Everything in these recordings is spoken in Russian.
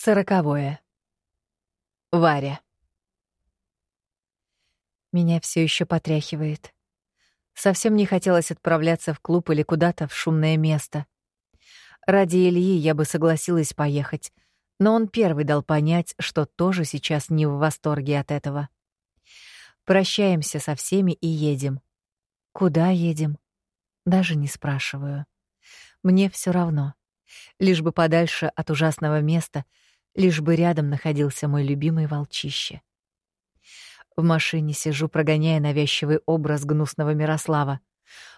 Сороковое. Варя. Меня все еще потряхивает. Совсем не хотелось отправляться в клуб или куда-то в шумное место. Ради Ильи я бы согласилась поехать, но он первый дал понять, что тоже сейчас не в восторге от этого. Прощаемся со всеми и едем. Куда едем? Даже не спрашиваю. Мне все равно. Лишь бы подальше от ужасного места — лишь бы рядом находился мой любимый волчище. В машине сижу, прогоняя навязчивый образ гнусного Мирослава.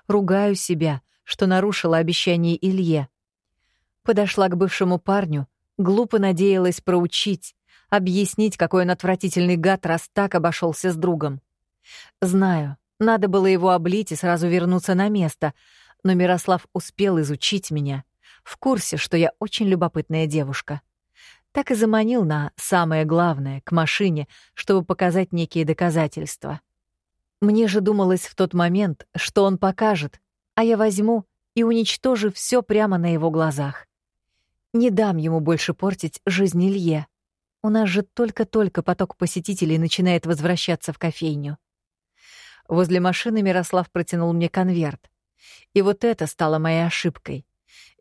Ругаю себя, что нарушила обещание Илье. Подошла к бывшему парню, глупо надеялась проучить, объяснить, какой он отвратительный гад, раз так обошелся с другом. Знаю, надо было его облить и сразу вернуться на место, но Мирослав успел изучить меня, в курсе, что я очень любопытная девушка так и заманил на самое главное, к машине, чтобы показать некие доказательства. Мне же думалось в тот момент, что он покажет, а я возьму и уничтожу все прямо на его глазах. Не дам ему больше портить жизнь Илье. У нас же только-только поток посетителей начинает возвращаться в кофейню. Возле машины Мирослав протянул мне конверт. И вот это стало моей ошибкой.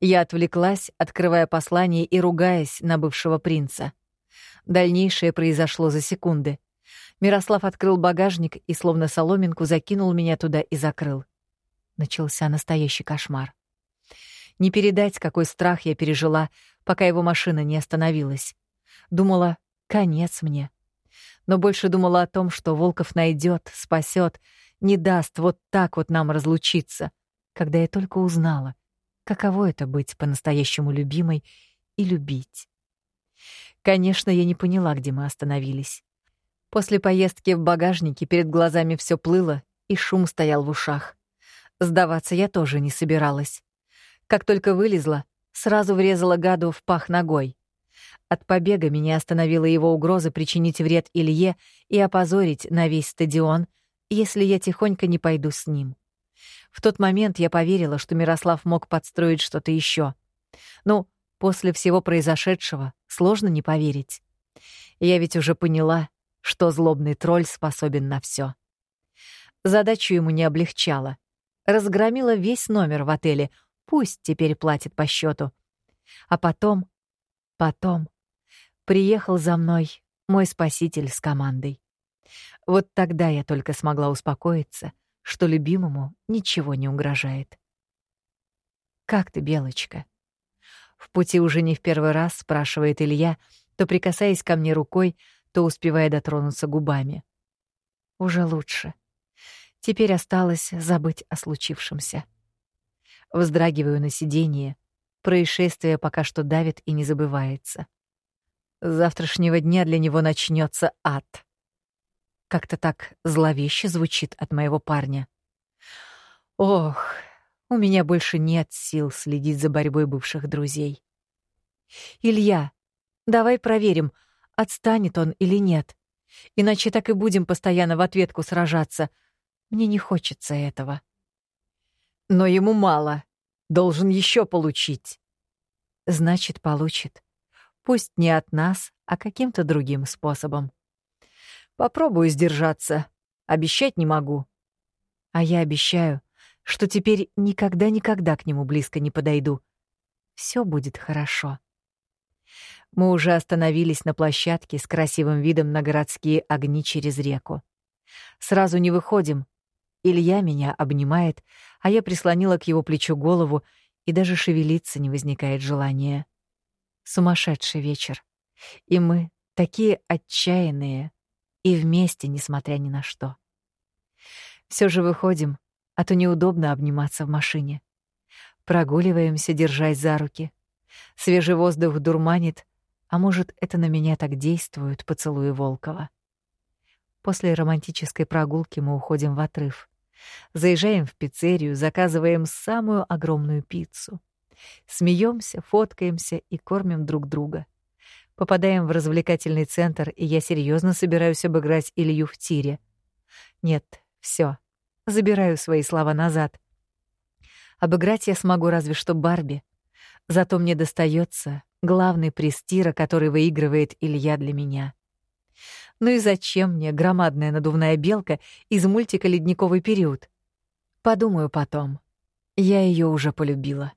Я отвлеклась, открывая послание и ругаясь на бывшего принца. Дальнейшее произошло за секунды. Мирослав открыл багажник и словно соломинку закинул меня туда и закрыл. Начался настоящий кошмар. Не передать, какой страх я пережила, пока его машина не остановилась. Думала, конец мне. Но больше думала о том, что Волков найдет, спасет, не даст вот так вот нам разлучиться, когда я только узнала, каково это быть по-настоящему любимой и любить. Конечно, я не поняла, где мы остановились. После поездки в багажнике перед глазами все плыло, и шум стоял в ушах. Сдаваться я тоже не собиралась. Как только вылезла, сразу врезала гаду в пах ногой. От побега меня остановила его угроза причинить вред Илье и опозорить на весь стадион, если я тихонько не пойду с ним. В тот момент я поверила, что Мирослав мог подстроить что-то еще. Ну, после всего произошедшего сложно не поверить. Я ведь уже поняла, что злобный тролль способен на все. Задачу ему не облегчала. Разгромила весь номер в отеле, пусть теперь платит по счету. А потом, потом приехал за мной мой спаситель с командой. Вот тогда я только смогла успокоиться — что любимому ничего не угрожает. «Как ты, Белочка?» В пути уже не в первый раз спрашивает Илья, то прикасаясь ко мне рукой, то успевая дотронуться губами. Уже лучше. Теперь осталось забыть о случившемся. Вздрагиваю на сиденье. Происшествие пока что давит и не забывается. С завтрашнего дня для него начнется ад. Как-то так зловеще звучит от моего парня. Ох, у меня больше нет сил следить за борьбой бывших друзей. Илья, давай проверим, отстанет он или нет. Иначе так и будем постоянно в ответку сражаться. Мне не хочется этого. Но ему мало. Должен еще получить. Значит, получит. Пусть не от нас, а каким-то другим способом. Попробую сдержаться. Обещать не могу. А я обещаю, что теперь никогда-никогда к нему близко не подойду. Все будет хорошо. Мы уже остановились на площадке с красивым видом на городские огни через реку. Сразу не выходим. Илья меня обнимает, а я прислонила к его плечу голову, и даже шевелиться не возникает желания. Сумасшедший вечер. И мы такие отчаянные, и вместе, несмотря ни на что. Все же выходим, а то неудобно обниматься в машине. Прогуливаемся, держась за руки. Свежий воздух дурманит, а может, это на меня так действуют поцелуи Волкова. После романтической прогулки мы уходим в отрыв. Заезжаем в пиццерию, заказываем самую огромную пиццу. Смеемся, фоткаемся и кормим друг друга — Попадаем в развлекательный центр, и я серьезно собираюсь обыграть Илью в тире. Нет, все. Забираю свои слова назад. Обыграть я смогу разве что Барби. Зато мне достается главный престира, который выигрывает Илья для меня. Ну и зачем мне громадная надувная белка из мультика «Ледниковый период»? Подумаю потом. Я ее уже полюбила.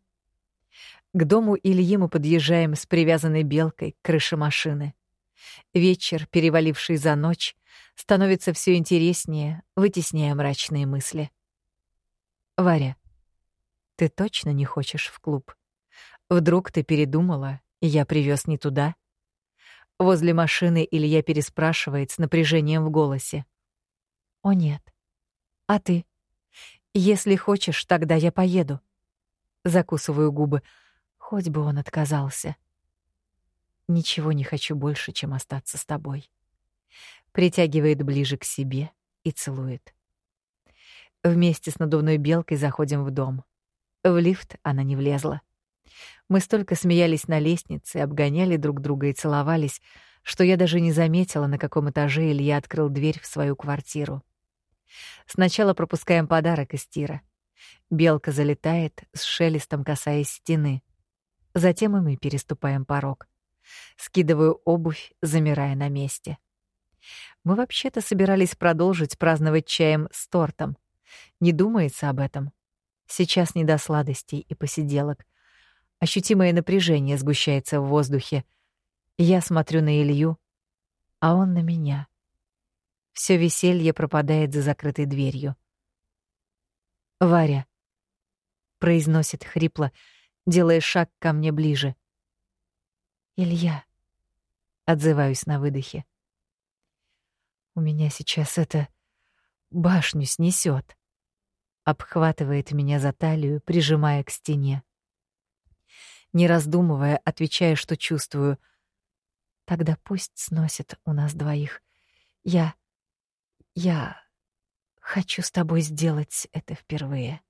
К дому Ильи мы подъезжаем с привязанной белкой к крыше машины. Вечер, переваливший за ночь, становится все интереснее, вытесняя мрачные мысли. Варя, ты точно не хочешь в клуб? Вдруг ты передумала, и я привез не туда? Возле машины Илья переспрашивает с напряжением в голосе. О нет. А ты? Если хочешь, тогда я поеду. Закусываю губы. Хоть бы он отказался. Ничего не хочу больше, чем остаться с тобой. Притягивает ближе к себе и целует. Вместе с надувной белкой заходим в дом. В лифт она не влезла. Мы столько смеялись на лестнице, обгоняли друг друга и целовались, что я даже не заметила, на каком этаже Илья открыл дверь в свою квартиру. Сначала пропускаем подарок из тира. Белка залетает, с шелестом касаясь стены. Затем и мы переступаем порог. Скидываю обувь, замирая на месте. Мы вообще-то собирались продолжить праздновать чаем с тортом. Не думается об этом. Сейчас не до сладостей и посиделок. Ощутимое напряжение сгущается в воздухе. Я смотрю на Илью, а он на меня. Все веселье пропадает за закрытой дверью. «Варя», — произносит хрипло, делая шаг ко мне ближе. «Илья», — отзываюсь на выдохе. «У меня сейчас это башню снесет. Обхватывает меня за талию, прижимая к стене. Не раздумывая, отвечая, что чувствую. Тогда пусть сносит у нас двоих. Я... я... хочу с тобой сделать это впервые.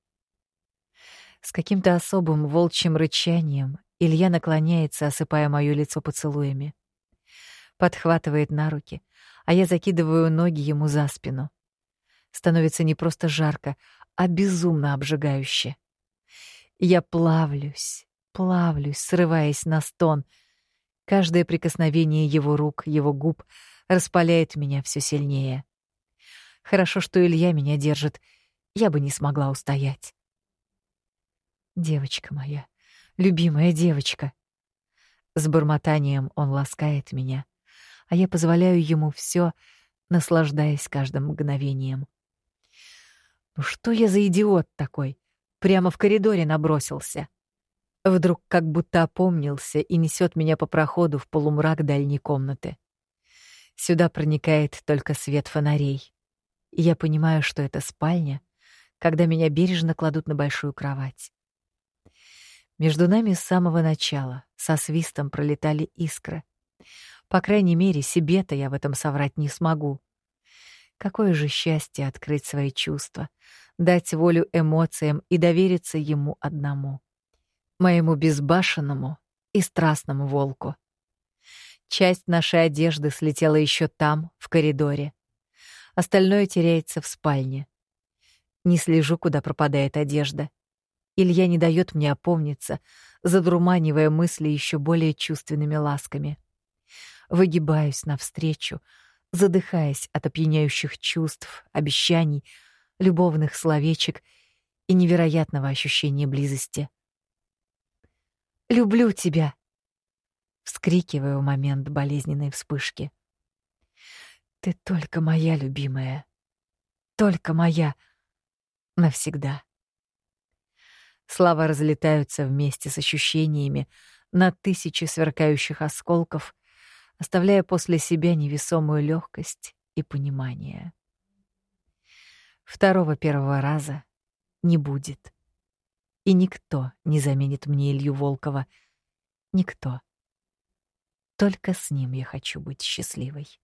С каким-то особым волчьим рычанием Илья наклоняется, осыпая моё лицо поцелуями. Подхватывает на руки, а я закидываю ноги ему за спину. Становится не просто жарко, а безумно обжигающе. Я плавлюсь, плавлюсь, срываясь на стон. Каждое прикосновение его рук, его губ распаляет меня все сильнее. Хорошо, что Илья меня держит. Я бы не смогла устоять. Девочка моя, любимая девочка. С бормотанием он ласкает меня, а я позволяю ему все, наслаждаясь каждым мгновением. Ну что я за идиот такой? Прямо в коридоре набросился. Вдруг как будто опомнился и несет меня по проходу в полумрак дальней комнаты. Сюда проникает только свет фонарей. И я понимаю, что это спальня, когда меня бережно кладут на большую кровать. Между нами с самого начала со свистом пролетали искры. По крайней мере, себе-то я в этом соврать не смогу. Какое же счастье открыть свои чувства, дать волю эмоциям и довериться ему одному. Моему безбашенному и страстному волку. Часть нашей одежды слетела еще там, в коридоре. Остальное теряется в спальне. Не слежу, куда пропадает одежда. Илья не дает мне опомниться, задруманивая мысли еще более чувственными ласками. Выгибаюсь навстречу, задыхаясь от опьяняющих чувств, обещаний, любовных словечек и невероятного ощущения близости. «Люблю тебя!» — вскрикиваю в момент болезненной вспышки. «Ты только моя любимая, только моя навсегда». Слова разлетаются вместе с ощущениями на тысячи сверкающих осколков, оставляя после себя невесомую легкость и понимание. Второго первого раза не будет. И никто не заменит мне Илью Волкова. Никто. Только с ним я хочу быть счастливой.